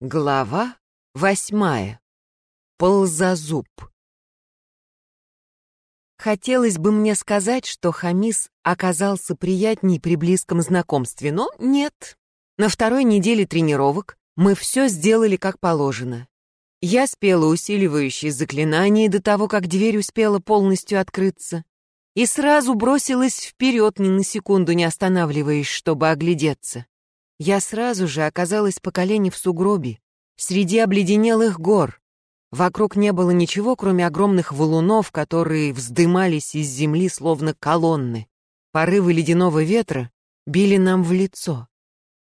Глава восьмая. Ползазуб. Хотелось бы мне сказать, что Хамис оказался приятней при близком знакомстве, но нет. На второй неделе тренировок мы все сделали как положено. Я спела усиливающие заклинания до того, как дверь успела полностью открыться, и сразу бросилась вперед, ни на секунду не останавливаясь, чтобы оглядеться. Я сразу же оказалась по колени в сугробе, среди обледенелых гор. Вокруг не было ничего, кроме огромных валунов, которые вздымались из земли, словно колонны. Порывы ледяного ветра били нам в лицо.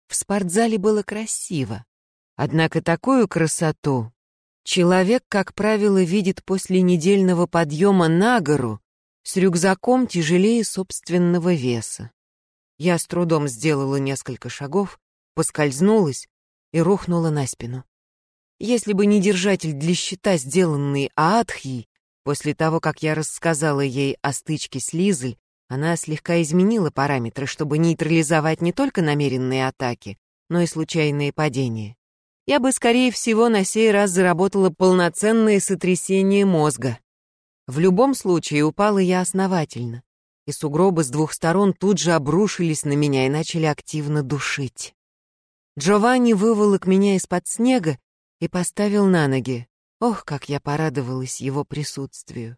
В спортзале было красиво. Однако такую красоту человек, как правило, видит после недельного подъема на гору с рюкзаком тяжелее собственного веса. Я с трудом сделала несколько шагов, поскользнулась и рухнула на спину. Если бы не держатель для щита, сделанный Аатхьей, после того, как я рассказала ей о стычке с Лизель, она слегка изменила параметры, чтобы нейтрализовать не только намеренные атаки, но и случайные падения. Я бы, скорее всего, на сей раз заработала полноценное сотрясение мозга. В любом случае, упала я основательно, и сугробы с двух сторон тут же обрушились на меня и начали активно душить. Джованни выволок меня из-под снега и поставил на ноги. Ох, как я порадовалась его присутствию.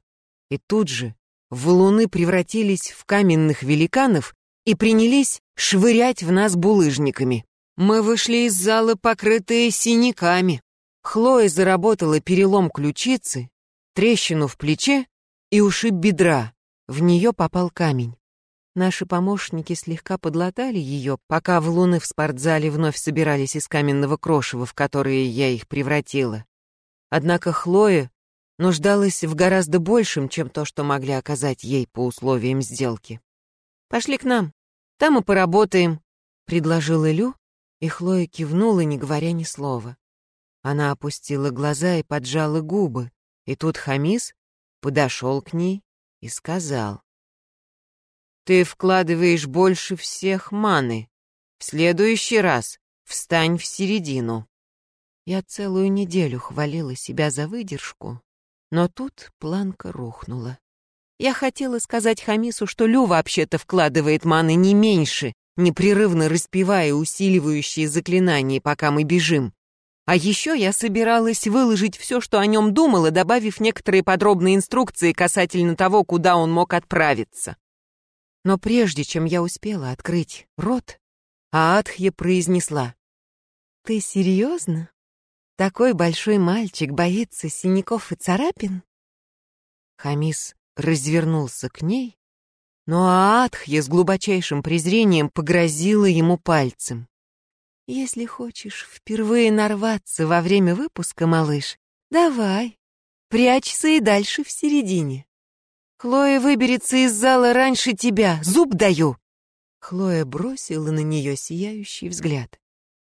И тут же валуны превратились в каменных великанов и принялись швырять в нас булыжниками. Мы вышли из зала, покрытые синяками. Хлоя заработала перелом ключицы, трещину в плече и ушиб бедра. В нее попал камень. Наши помощники слегка подлатали ее, пока в луны в спортзале вновь собирались из каменного крошева, в которое я их превратила. Однако Хлоя нуждалась в гораздо большем, чем то, что могли оказать ей по условиям сделки. «Пошли к нам, там и поработаем», — предложил Илю, и Хлоя кивнула, не говоря ни слова. Она опустила глаза и поджала губы, и тут Хамис подошел к ней и сказал. Ты вкладываешь больше всех маны. В следующий раз встань в середину. Я целую неделю хвалила себя за выдержку, но тут планка рухнула. Я хотела сказать Хамису, что Лю вообще-то вкладывает маны не меньше, непрерывно распевая усиливающие заклинания, пока мы бежим. А еще я собиралась выложить все, что о нем думала, добавив некоторые подробные инструкции касательно того, куда он мог отправиться. Но прежде чем я успела открыть рот, Аатхья произнесла. «Ты серьезно? Такой большой мальчик боится синяков и царапин?» Хамис развернулся к ней, но Аатхья с глубочайшим презрением погрозила ему пальцем. «Если хочешь впервые нарваться во время выпуска, малыш, давай, прячься и дальше в середине. Хлоя выберется из зала раньше тебя, зуб даю!» Хлоя бросила на нее сияющий взгляд.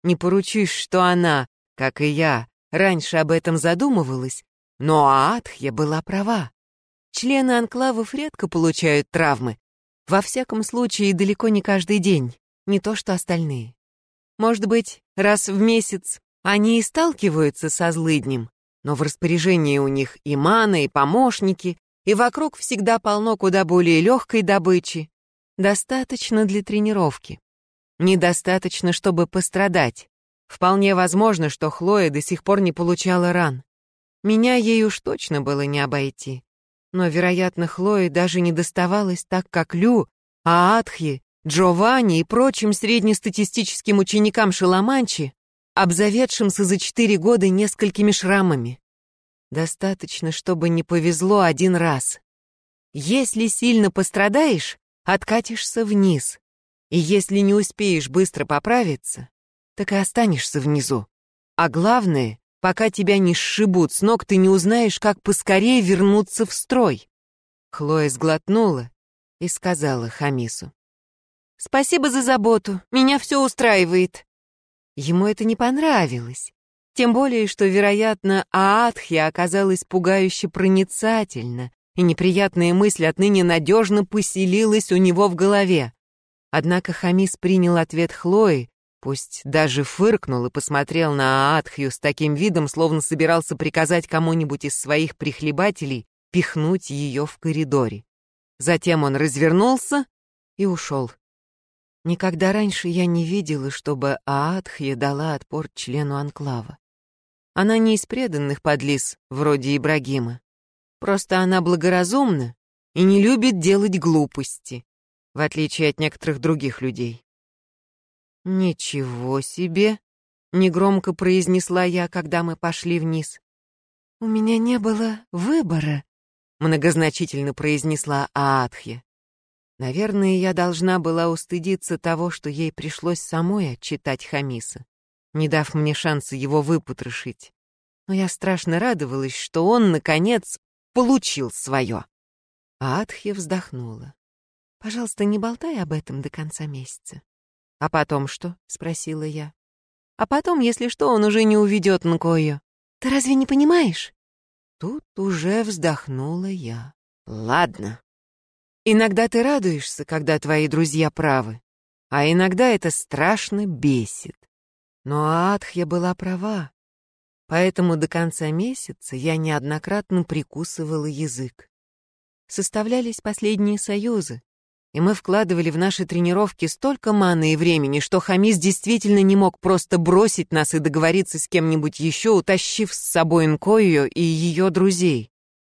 Не поручишь, что она, как и я, раньше об этом задумывалась, но Аатхья была права. Члены анклавов редко получают травмы. Во всяком случае, далеко не каждый день, не то что остальные. Может быть, раз в месяц они и сталкиваются со злыднем, но в распоряжении у них и маны, и помощники, и вокруг всегда полно куда более легкой добычи. Достаточно для тренировки. Недостаточно, чтобы пострадать. Вполне возможно, что Хлоя до сих пор не получала ран. Меня ей уж точно было не обойти. Но, вероятно, Хлое даже не доставалось так, как Лю, Аатхи, Джованни и прочим среднестатистическим ученикам Шаламанчи, обзаведшимся за четыре года несколькими шрамами. Достаточно, чтобы не повезло один раз. Если сильно пострадаешь, откатишься вниз. И если не успеешь быстро поправиться, так и останешься внизу. А главное, пока тебя не сшибут с ног, ты не узнаешь, как поскорее вернуться в строй. Хлоя сглотнула и сказала Хамису. «Спасибо за заботу, меня все устраивает». Ему это не понравилось. Тем более, что, вероятно, Аатхья оказалась пугающе проницательна, и неприятная мысль отныне надежно поселилась у него в голове. Однако Хамис принял ответ Хлои Пусть даже фыркнул и посмотрел на Аатхью с таким видом, словно собирался приказать кому-нибудь из своих прихлебателей пихнуть ее в коридоре. Затем он развернулся и ушел. Никогда раньше я не видела, чтобы Аатхья дала отпор члену анклава. Она не из преданных подлиз, вроде Ибрагима. Просто она благоразумна и не любит делать глупости, в отличие от некоторых других людей. «Ничего себе!» — негромко произнесла я, когда мы пошли вниз. «У меня не было выбора», — многозначительно произнесла Аатхья. Наверное, я должна была устыдиться того, что ей пришлось самой отчитать Хамиса, не дав мне шанса его выпотрошить. Но я страшно радовалась, что он, наконец, получил свое. Аатхья вздохнула. «Пожалуйста, не болтай об этом до конца месяца. «А потом что?» — спросила я. «А потом, если что, он уже не уведет Нкою. Ты разве не понимаешь?» Тут уже вздохнула я. «Ладно. Иногда ты радуешься, когда твои друзья правы, а иногда это страшно бесит. Но Адхья была права, поэтому до конца месяца я неоднократно прикусывала язык. Составлялись последние союзы, и мы вкладывали в наши тренировки столько маны и времени, что Хамис действительно не мог просто бросить нас и договориться с кем-нибудь еще, утащив с собой Нкою и ее друзей.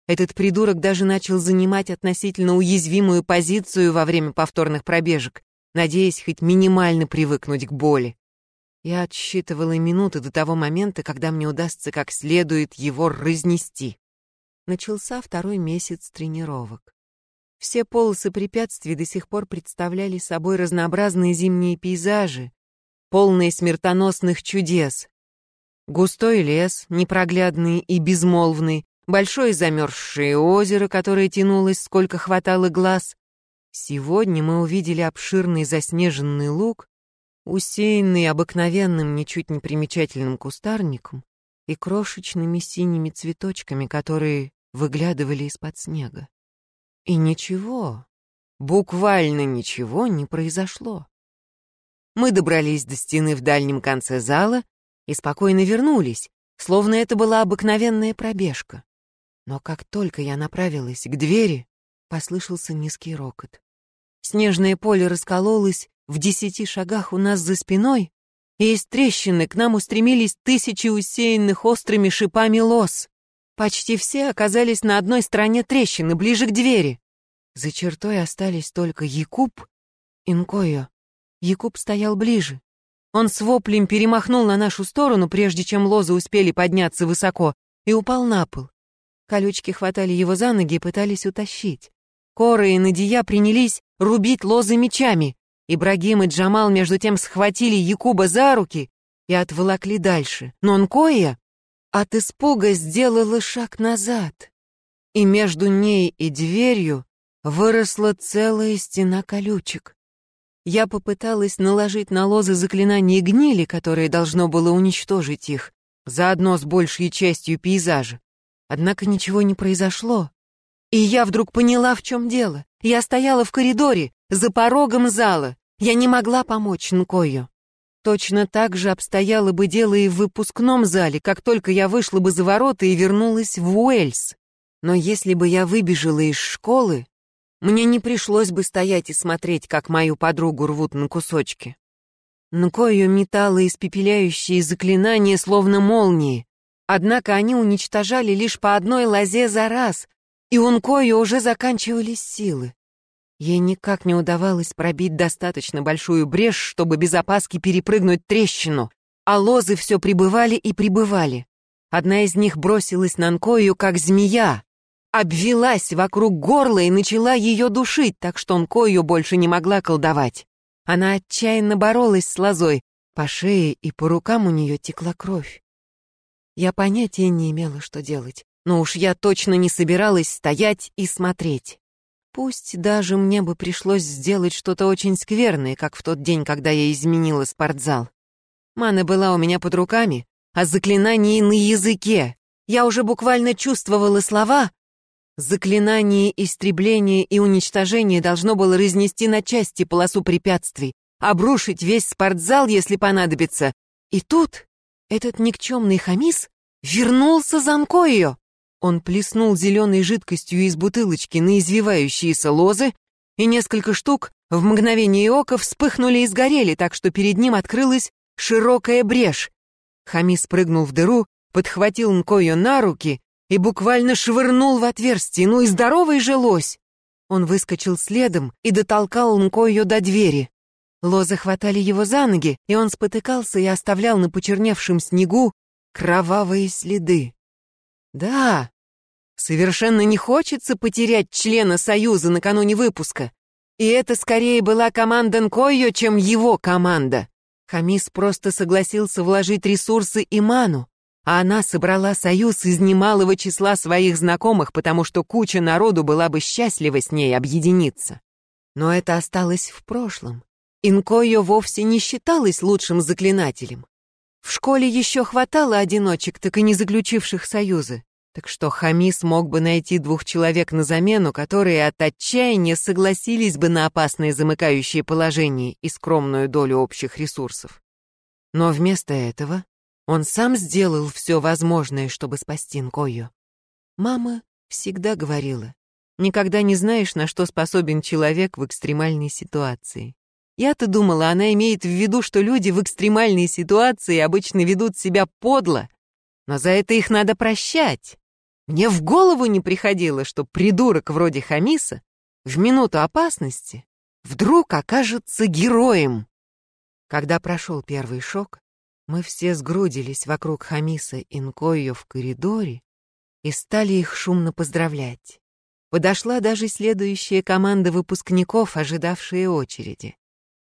Этот придурок даже начал занимать относительно уязвимую позицию во время повторных пробежек, надеясь хоть минимально привыкнуть к боли. Я отсчитывала минуты до того момента, когда мне удастся как следует его разнести. Начался второй месяц тренировок. Все полосы препятствий до сих пор представляли собой разнообразные зимние пейзажи, полные смертоносных чудес. Густой лес, непроглядный и безмолвный, большое замерзшее озеро, которое тянулось, сколько хватало глаз. Сегодня мы увидели обширный заснеженный луг, усеянный обыкновенным, ничуть не примечательным кустарником и крошечными синими цветочками, которые выглядывали из-под снега. И ничего, буквально ничего не произошло. Мы добрались до стены в дальнем конце зала и спокойно вернулись, словно это была обыкновенная пробежка. Но как только я направилась к двери, послышался низкий рокот. Снежное поле раскололось в десяти шагах у нас за спиной, и из трещины к нам устремились тысячи усеянных острыми шипами лос. Почти все оказались на одной стороне трещины, ближе к двери. За чертой остались только Якуб и Нкойо. Якуб стоял ближе. Он с воплем перемахнул на нашу сторону, прежде чем лозы успели подняться высоко, и упал на пол. Колючки хватали его за ноги и пытались утащить. Кора и Надия принялись рубить лозы мечами. Ибрагим и Джамал между тем схватили Якуба за руки и отволокли дальше. Но Нкоя от испуга сделала шаг назад, и между ней и дверью выросла целая стена колючек. Я попыталась наложить на лозы заклинание гнили, которое должно было уничтожить их, заодно с большей частью пейзажа. Однако ничего не произошло. И я вдруг поняла, в чем дело. Я стояла в коридоре, за порогом зала. Я не могла помочь Нкою. Точно так же обстояло бы дело и в выпускном зале, как только я вышла бы за ворота и вернулась в Уэльс. Но если бы я выбежала из школы, мне не пришлось бы стоять и смотреть, как мою подругу рвут на кусочки. Нкою металла испепеляющие заклинания, словно молнии. Однако они уничтожали лишь по одной лозе за раз, и у Нкою уже заканчивались силы. Ей никак не удавалось пробить достаточно большую брешь, чтобы без опаски перепрыгнуть трещину, а лозы все прибывали и прибывали. Одна из них бросилась на Нкою, как змея, обвелась вокруг горла и начала ее душить, так что Нкою больше не могла колдовать. Она отчаянно боролась с лозой, по шее и по рукам у нее текла кровь. Я понятия не имела, что делать, но уж я точно не собиралась стоять и смотреть. Пусть даже мне бы пришлось сделать что-то очень скверное, как в тот день, когда я изменила спортзал. Мана была у меня под руками, а заклинание на языке. Я уже буквально чувствовала слова. Заклинание истребления и уничтожения должно было разнести на части полосу препятствий, обрушить весь спортзал, если понадобится. И тут этот никчемный хамис вернулся за Нкойо. Он плеснул зеленой жидкостью из бутылочки на извивающиеся лозы, и несколько штук в мгновение ока вспыхнули и сгорели, так что перед ним открылась широкая брешь. Хамис прыгнул в дыру, подхватил Нкойо на руки и буквально швырнул в отверстие, ну и здоровый же лось. Он выскочил следом и дотолкал Нкойо до двери. Лозы хватали его за ноги, и он спотыкался и оставлял на почерневшем снегу кровавые следы. Да, совершенно не хочется потерять члена Союза накануне выпуска. И это скорее была команда Нкойо, чем его команда. Хамис просто согласился вложить ресурсы и ману, а она собрала союз из немалого числа своих знакомых, потому что куча народу была бы счастлива с ней объединиться. Но это осталось в прошлом. Инкойо вовсе не считалась лучшим заклинателем. В школе еще хватало одиночек, так и не заключивших союзы. Так что Хамис мог бы найти двух человек на замену, которые от отчаяния согласились бы на опасное замыкающее положение и скромную долю общих ресурсов. Но вместо этого он сам сделал все возможное, чтобы спасти Нкою. Мама всегда говорила, никогда не знаешь, на что способен человек в экстремальной ситуации. Я-то думала, она имеет в виду, что люди в экстремальной ситуации обычно ведут себя подло, но за это их надо прощать. Мне в голову не приходило, что придурок вроде Хамиса в минуту опасности вдруг окажется героем. Когда прошел первый шок, мы все сгрудились вокруг Хамиса и Нкойо в коридоре и стали их шумно поздравлять. Подошла даже следующая команда выпускников, ожидавшие очереди.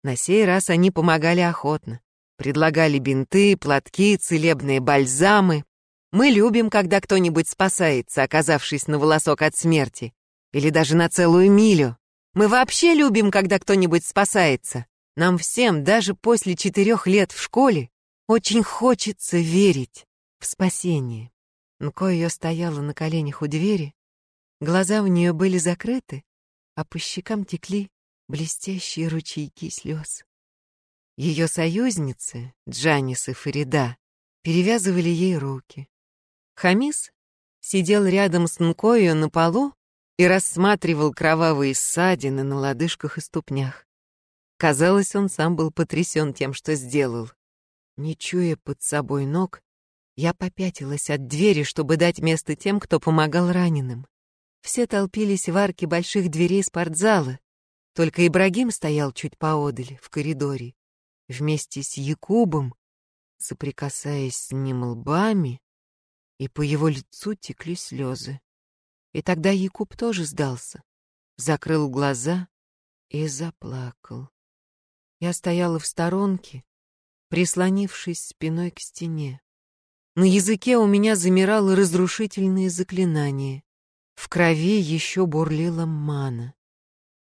На сей раз они помогали охотно. Предлагали бинты, платки, целебные бальзамы. Мы любим, когда кто-нибудь спасается, оказавшись на волосок от смерти. Или даже на целую милю. Мы вообще любим, когда кто-нибудь спасается. Нам всем, даже после четырех лет в школе, очень хочется верить в спасение. Нко ее стояла на коленях у двери, глаза у нее были закрыты, а по щекам текли блестящие ручейки слез. Ее союзницы, Джанис и Фарида, перевязывали ей руки. Хамис сидел рядом с Нкою на полу и рассматривал кровавые ссадины на лодыжках и ступнях. Казалось, он сам был потрясен тем, что сделал. Не чуя под собой ног, я попятилась от двери, чтобы дать место тем, кто помогал раненым. Все толпились в арке больших дверей спортзала. Только Ибрагим стоял чуть поодаль, в коридоре, вместе с Якубом, соприкасаясь с ним лбами, и по его лицу текли слезы. И тогда Якуб тоже сдался, закрыл глаза и заплакал. Я стояла в сторонке, прислонившись спиной к стене. На языке у меня замирало разрушительные заклинания. В крови еще бурлила мана.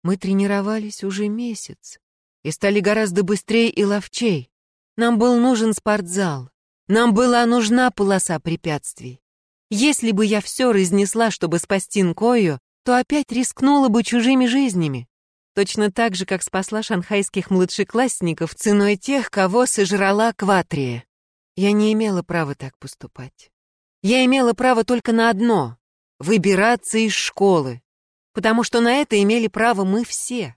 Мы тренировались уже месяц и стали гораздо быстрее и ловчей. Нам был нужен спортзал. Нам была нужна полоса препятствий. Если бы я все разнесла, чтобы спасти Нкою, то опять рискнула бы чужими жизнями. Точно так же, как спасла шанхайских младшеклассников ценой тех, кого сожрала Кватрия. Я не имела права так поступать. Я имела право только на одно — выбираться из школы, потому что на это имели право мы все.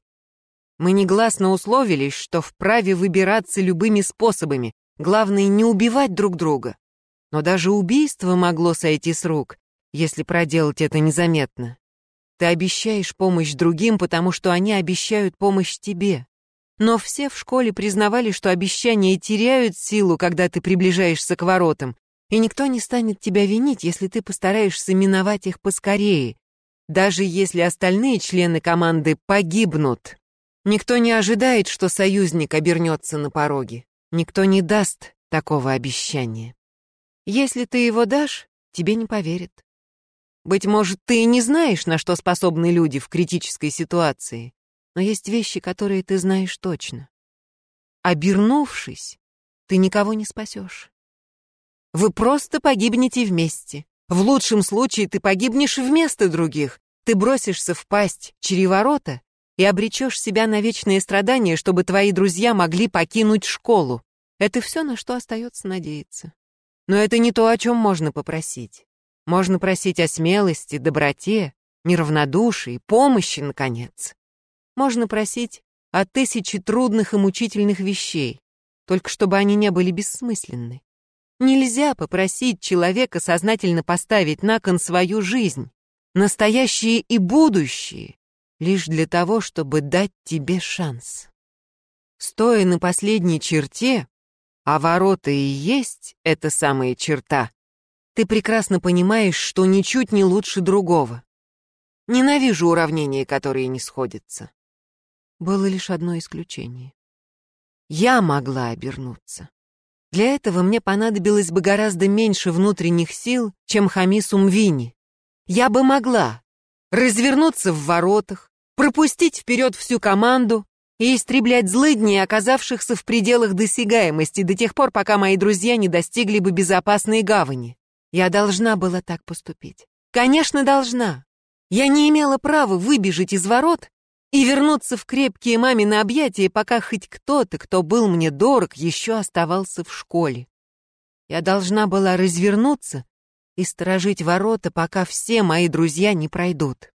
Мы негласно условились, что вправе выбираться любыми способами, главное не убивать друг друга. Но даже убийство могло сойти с рук, если проделать это незаметно. Ты обещаешь помощь другим, потому что они обещают помощь тебе. Но все в школе признавали, что обещания теряют силу, когда ты приближаешься к воротам, и никто не станет тебя винить, если ты постараешься миновать их поскорее, даже если остальные члены команды погибнут. Никто не ожидает, что союзник обернется на пороге. Никто не даст такого обещания. Если ты его дашь, тебе не поверят. Быть может, ты и не знаешь, на что способны люди в критической ситуации, но есть вещи, которые ты знаешь точно. Обернувшись, ты никого не спасешь. Вы просто погибнете вместе. В лучшем случае ты погибнешь вместо других. Ты бросишься в пасть череворота и обречешь себя на вечные страдания, чтобы твои друзья могли покинуть школу. Это все, на что остается надеяться. Но это не то, о чем можно попросить. Можно просить о смелости, доброте, неравнодушии, помощи, наконец. Можно просить о тысяче трудных и мучительных вещей, только чтобы они не были бессмысленны. Нельзя попросить человека сознательно поставить на кон свою жизнь, настоящее и будущее, лишь для того, чтобы дать тебе шанс. Стоя на последней черте, а ворота и есть эта самая черта, ты прекрасно понимаешь, что ничуть не лучше другого. Ненавижу уравнения, которые не сходятся. Было лишь одно исключение. Я могла обернуться. Для этого мне понадобилось бы гораздо меньше внутренних сил, чем Хамису Мвини. Я бы могла развернуться в воротах, пропустить вперед всю команду и истреблять злыдней, оказавшихся в пределах досягаемости до тех пор, пока мои друзья не достигли бы безопасной гавани. Я должна была так поступить. Конечно, должна. Я не имела права выбежать из ворот и вернуться в крепкие мамины объятия, пока хоть кто-то, кто был мне дорог, еще оставался в школе. Я должна была развернуться и сторожить ворота, пока все мои друзья не пройдут.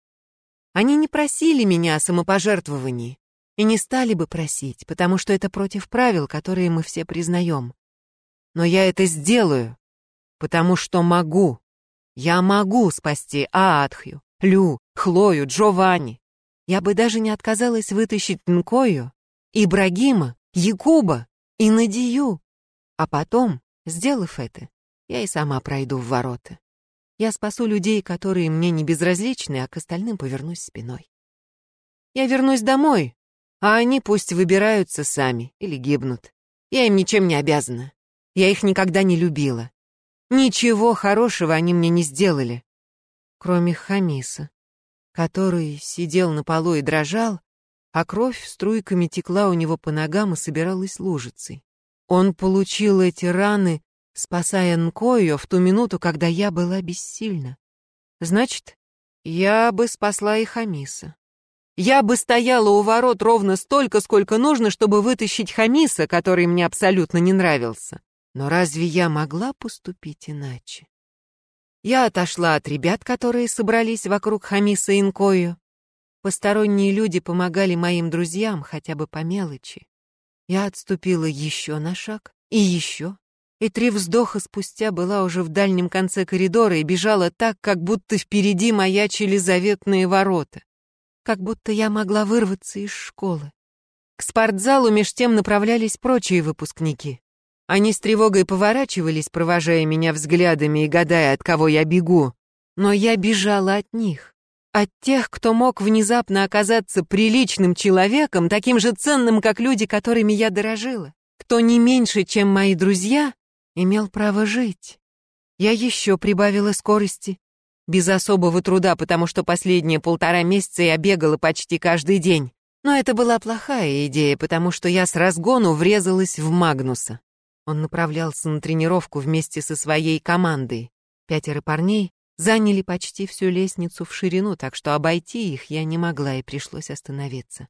Они не просили меня о самопожертвовании и не стали бы просить, потому что это против правил, которые мы все признаем. Но я это сделаю, потому что могу. Я могу спасти Аатхью, Лю, Хлою, Джованни. Я бы даже не отказалась вытащить Нкою, Ибрагима, Якуба и Надию. А потом, сделав это, я и сама пройду в ворота. Я спасу людей, которые мне не безразличны, а к остальным повернусь спиной. Я вернусь домой, а они пусть выбираются сами или гибнут. Я им ничем не обязана. Я их никогда не любила. Ничего хорошего они мне не сделали, кроме Хамиса, который сидел на полу и дрожал, а кровь струйками текла у него по ногам и собиралась лужицей. Он получил эти раны, спасая Нкою в ту минуту, когда я была бессильна. Значит, я бы спасла и Хамиса. Я бы стояла у ворот ровно столько, сколько нужно, чтобы вытащить Хамиса, который мне абсолютно не нравился. Но разве я могла поступить иначе? Я отошла от ребят, которые собрались вокруг Хамиса и Инкою. Посторонние люди помогали моим друзьям хотя бы по мелочи. Я отступила еще на шаг и еще, и три вздоха спустя была уже в дальнем конце коридора и бежала так, как будто впереди маячили заветные ворота. Как будто я могла вырваться из школы. К спортзалу меж тем направлялись прочие выпускники. Они с тревогой поворачивались, провожая меня взглядами и гадая, от кого я бегу. Но я бежала от них. От тех, кто мог внезапно оказаться приличным человеком, таким же ценным, как люди, которыми я дорожила. Кто не меньше, чем мои друзья, имел право жить. Я еще прибавила скорости. Без особого труда, потому что последние полтора месяца я бегала почти каждый день. Но это была плохая идея, потому что я с разгону врезалась в Магнуса. Он направлялся на тренировку вместе со своей командой. Пятеро парней заняли почти всю лестницу в ширину, так что обойти их я не могла и пришлось остановиться.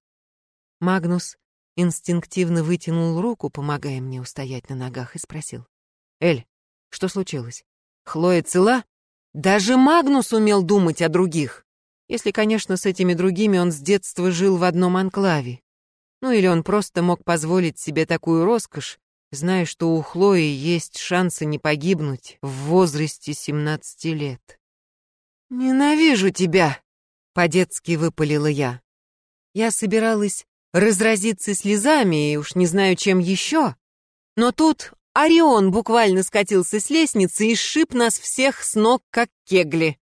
Магнус инстинктивно вытянул руку, помогая мне устоять на ногах, и спросил. «Эль, что случилось? Хлоя цела?» Даже Магнус умел думать о других. Если, конечно, с этими другими он с детства жил в одном анклаве. Ну или он просто мог позволить себе такую роскошь, зная, что у Хлои есть шансы не погибнуть в возрасте 17 лет. «Ненавижу тебя!» — по-детски выпалила я. Я собиралась разразиться слезами и уж не знаю, чем еще. Но тут Орион буквально скатился с лестницы и сшиб нас всех с ног, как кегли.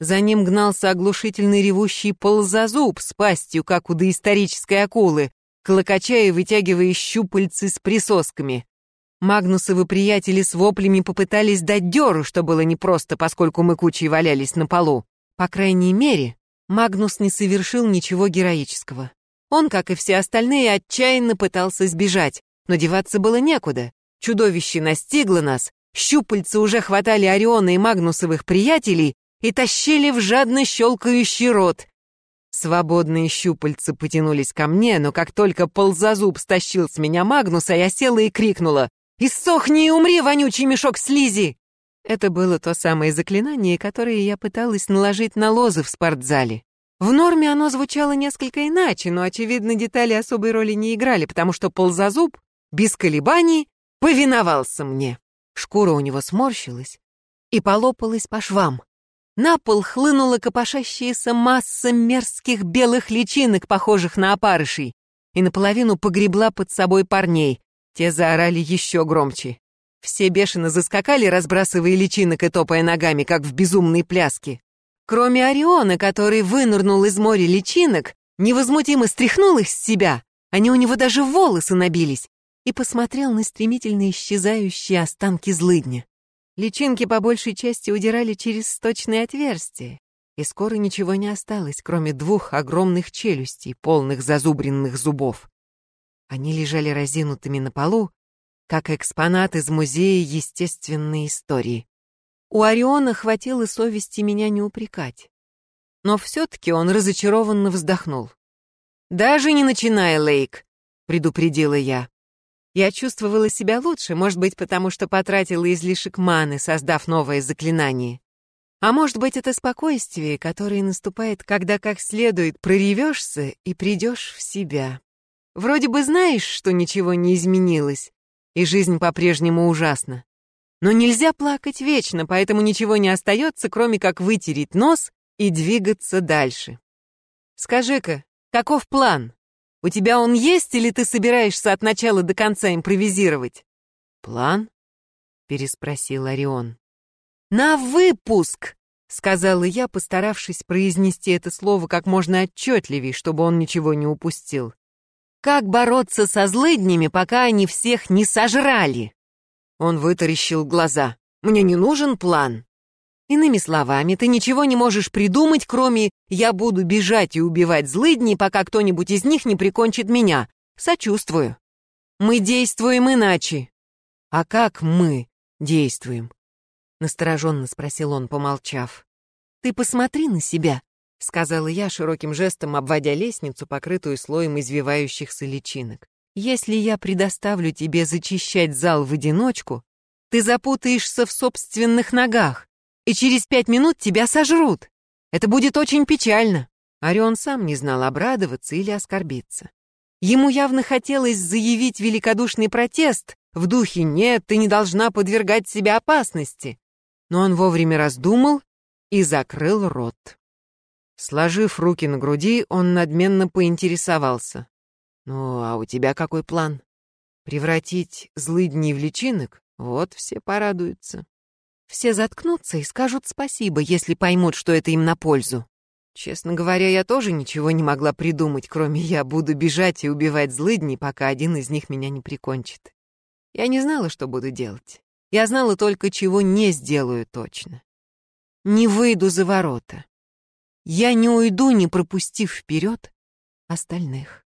За ним гнался оглушительный ревущий ползазуб с пастью, как у доисторической акулы, клокоча и вытягивая щупальцы с присосками. Магнусовы приятели с воплями попытались дать дёру, что было непросто, поскольку мы кучей валялись на полу. По крайней мере, Магнус не совершил ничего героического. Он, как и все остальные, отчаянно пытался сбежать, но деваться было некуда. Чудовище настигло нас, щупальца уже хватали Ориона и Магнусовых приятелей и тащили в жадно щелкающий рот. Свободные щупальца потянулись ко мне, но как только ползазуб стащил с меня Магнуса, я села и крикнула «Иссохни и умри, вонючий мешок слизи!» Это было то самое заклинание, которое я пыталась наложить на лозы в спортзале. В норме оно звучало несколько иначе, но, очевидно, детали особой роли не играли, потому что ползазуб, без колебаний, повиновался мне. Шкура у него сморщилась и полопалась по швам. На пол хлынула копошащаяся масса мерзких белых личинок, похожих на опарышей, и наполовину погребла под собой парней. Те заорали еще громче. Все бешено заскакали, разбрасывая личинок и топая ногами, как в безумной пляске. Кроме Ориона, который вынырнул из моря личинок, невозмутимо стряхнул их с себя, они у него даже волосы набились, и посмотрел на стремительно исчезающие останки злыдня. Личинки по большей части удирали через сточные отверстия, и скоро ничего не осталось, кроме двух огромных челюстей, полных зазубренных зубов. Они лежали разинутыми на полу, как экспонат из Музея естественной истории. У Ориона хватило совести меня не упрекать. Но все-таки он разочарованно вздохнул. «Даже не начиная, Лейк», — предупредила я. Я чувствовала себя лучше, может быть, потому что потратила излишек маны, создав новое заклинание. А может быть, это спокойствие, которое наступает, когда как следует проревешься и придешь в себя. Вроде бы знаешь, что ничего не изменилось, и жизнь по-прежнему ужасна. Но нельзя плакать вечно, поэтому ничего не остается, кроме как вытереть нос и двигаться дальше. Скажи-ка, каков план? У тебя он есть или ты собираешься от начала до конца импровизировать? План? переспросил Орион. На выпуск, сказала я, постаравшись произнести это слово как можно отчетливее, чтобы он ничего не упустил. Как бороться со злыднями, пока они всех не сожрали? Он вытаращил глаза. «Мне не нужен план». Иными словами, ты ничего не можешь придумать, кроме «я буду бежать и убивать злыдней, пока кто-нибудь из них не прикончит меня». Сочувствую. Мы действуем иначе. А как мы действуем? Настороженно спросил он, помолчав. Ты посмотри на себя, сказала я широким жестом, обводя лестницу, покрытую слоем извивающихся личинок. Если я предоставлю тебе зачищать зал в одиночку, ты запутаешься в собственных ногах, и через пять минут тебя сожрут. Это будет очень печально. Орион сам не знал, обрадоваться или оскорбиться. Ему явно хотелось заявить великодушный протест в духе «нет, ты не должна подвергать себя опасности». Но он вовремя раздумал и закрыл рот. Сложив руки на груди, он надменно поинтересовался. Ну, а у тебя какой план? Превратить злыдни в личинок? Вот все порадуются. Все заткнутся и скажут спасибо, если поймут, что это им на пользу. Честно говоря, я тоже ничего не могла придумать, кроме «я буду бежать и убивать злыдни, пока один из них меня не прикончит». Я не знала, что буду делать. Я знала только, чего не сделаю точно. Не выйду за ворота. Я не уйду, не пропустив вперед остальных.